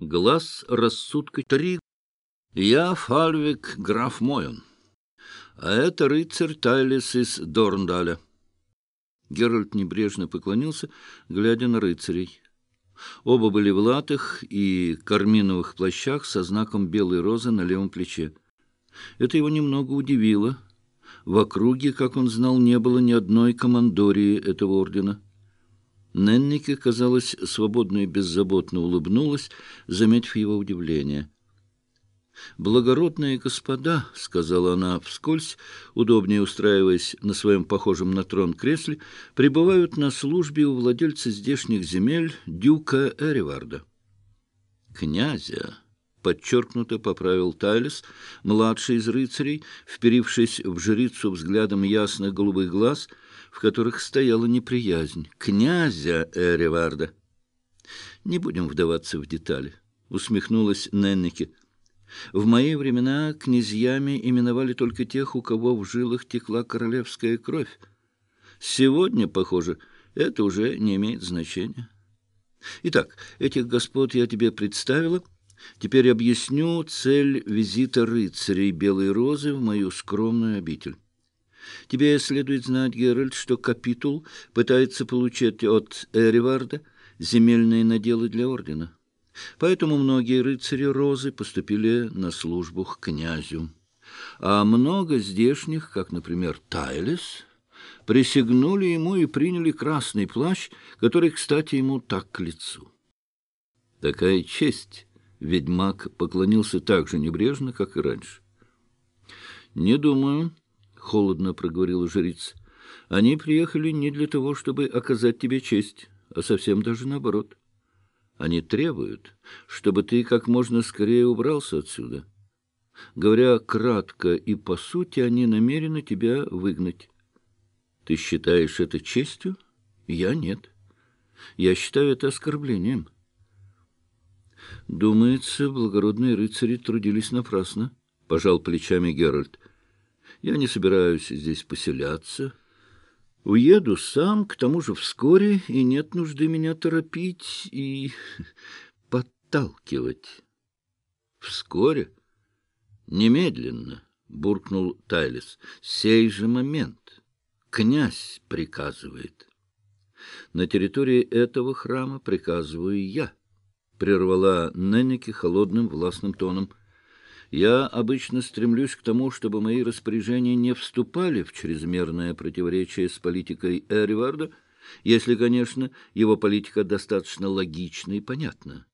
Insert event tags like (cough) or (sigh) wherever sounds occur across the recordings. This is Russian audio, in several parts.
Глаз рассудка три. Я Фальвик граф Мойон, а это рыцарь Тайлис из Дорндаля. Геральт небрежно поклонился, глядя на рыцарей. Оба были в латах и карминовых плащах со знаком белой розы на левом плече. Это его немного удивило. В округе, как он знал, не было ни одной командории этого ордена. Неннике, казалось, свободно и беззаботно улыбнулась, заметив его удивление. «Благородные господа», — сказала она вскользь, удобнее устраиваясь на своем похожем на трон кресле, «пребывают на службе у владельца здешних земель дюка Эриварда». «Князя», — подчеркнуто поправил Тайлис, младший из рыцарей, вперившись в жрицу взглядом ясных голубых глаз — в которых стояла неприязнь. «Князя Эриварда!» «Не будем вдаваться в детали», — усмехнулась Неннике. «В мои времена князьями именовали только тех, у кого в жилах текла королевская кровь. Сегодня, похоже, это уже не имеет значения. Итак, этих господ я тебе представила». Теперь объясню цель визита рыцарей Белой Розы в мою скромную обитель. Тебе следует знать, Геральт, что капитул пытается получить от Эриварда земельные наделы для ордена. Поэтому многие рыцари Розы поступили на службу к князю. А много здешних, как, например, Тайлес, присягнули ему и приняли красный плащ, который, кстати, ему так к лицу. Такая честь ведьмак поклонился так же небрежно, как и раньше. «Не думаю», — холодно проговорила жрица. — Они приехали не для того, чтобы оказать тебе честь, а совсем даже наоборот. Они требуют, чтобы ты как можно скорее убрался отсюда. Говоря кратко и по сути, они намерены тебя выгнать. Ты считаешь это честью? Я нет. Я считаю это оскорблением. Думается, благородные рыцари трудились напрасно, — пожал плечами Геральт. Я не собираюсь здесь поселяться. Уеду сам, к тому же вскоре, и нет нужды меня торопить и (laughs) подталкивать. Вскоре? Немедленно, — буркнул Тайлис. Сей же момент. Князь приказывает. На территории этого храма приказываю я, — прервала Ненники холодным властным тоном. Я обычно стремлюсь к тому, чтобы мои распоряжения не вступали в чрезмерное противоречие с политикой Эриварда, если, конечно, его политика достаточно логична и понятна.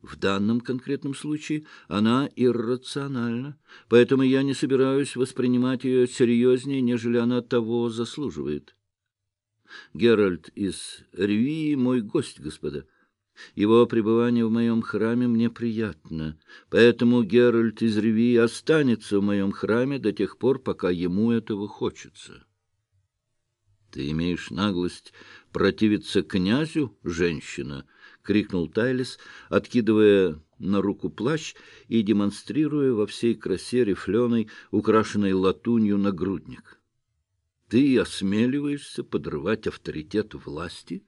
В данном конкретном случае она иррациональна, поэтому я не собираюсь воспринимать ее серьезнее, нежели она того заслуживает. Геральт из Ривии мой гость, господа. Его пребывание в моем храме мне приятно, поэтому Геральт из Реви останется в моем храме до тех пор, пока ему этого хочется. — Ты имеешь наглость противиться князю, женщина? — крикнул Тайлис, откидывая на руку плащ и демонстрируя во всей красе рифленой, украшенной латунью, нагрудник. — Ты осмеливаешься подрывать авторитет власти? —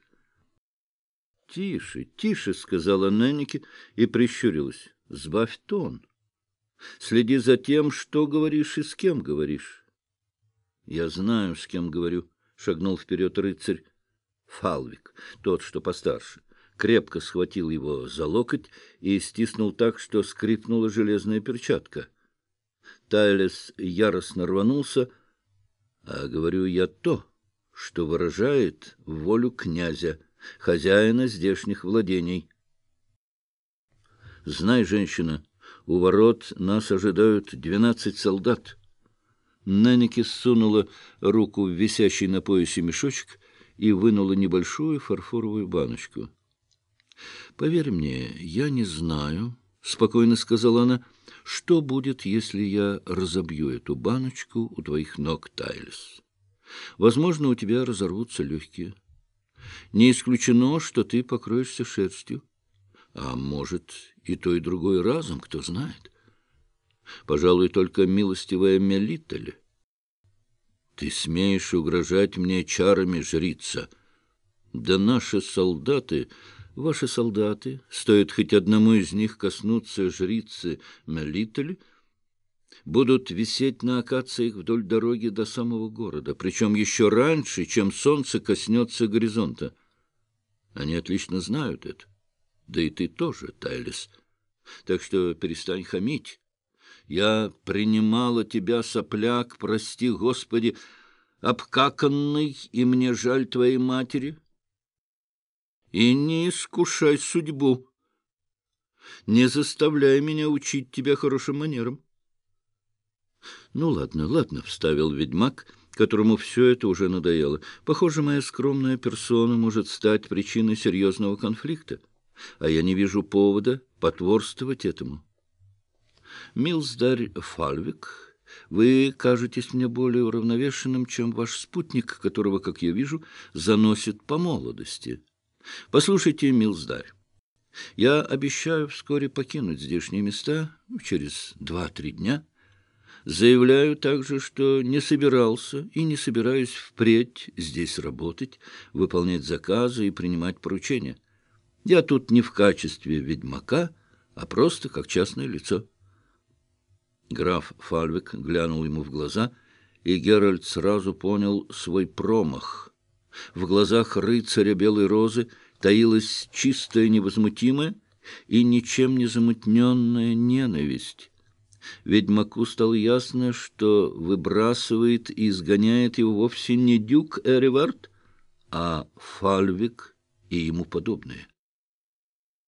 «Тише, тише», — сказала Неннике и прищурилась. «Сбавь тон. Следи за тем, что говоришь и с кем говоришь». «Я знаю, с кем говорю», — шагнул вперед рыцарь. Фалвик, тот, что постарше, крепко схватил его за локоть и стиснул так, что скрипнула железная перчатка. Тайлес яростно рванулся, а говорю я то, что выражает волю князя — хозяина здешних владений. Знай, женщина, у ворот нас ожидают двенадцать солдат. Наники сунула руку в висящий на поясе мешочек и вынула небольшую фарфоровую баночку. — Поверь мне, я не знаю, — спокойно сказала она, — что будет, если я разобью эту баночку у твоих ног, Тайлис. Возможно, у тебя разорвутся легкие. Не исключено, что ты покроешься шерстью. А может, и то, и другое разом, кто знает. Пожалуй, только милостивая Мелиталь. Ты смеешь угрожать мне чарами, жрица? Да наши солдаты Ваши солдаты, стоит хоть одному из них коснуться жрицы Мелитель, будут висеть на акациях вдоль дороги до самого города, причем еще раньше, чем солнце коснется горизонта. Они отлично знают это. Да и ты тоже, Тайлис. Так что перестань хамить. Я принимала тебя, сопляк, прости, Господи, обкаканный, и мне жаль твоей матери. И не искушай судьбу. Не заставляй меня учить тебя хорошим манерам. — Ну, ладно, ладно, — вставил ведьмак, которому все это уже надоело. Похоже, моя скромная персона может стать причиной серьезного конфликта, а я не вижу повода потворствовать этому. Милздарь Фальвик, вы кажетесь мне более уравновешенным, чем ваш спутник, которого, как я вижу, заносит по молодости. Послушайте, Милздарь, я обещаю вскоре покинуть здешние места, через два-три дня. Заявляю также, что не собирался и не собираюсь впредь здесь работать, выполнять заказы и принимать поручения. Я тут не в качестве ведьмака, а просто как частное лицо. Граф Фальвик глянул ему в глаза, и Геральт сразу понял свой промах. В глазах рыцаря Белой Розы таилась чистая невозмутимая и ничем не замутненная ненависть. Ведьмаку стало ясно, что выбрасывает и изгоняет его вовсе не дюк Эривард, а Фальвик и ему подобные.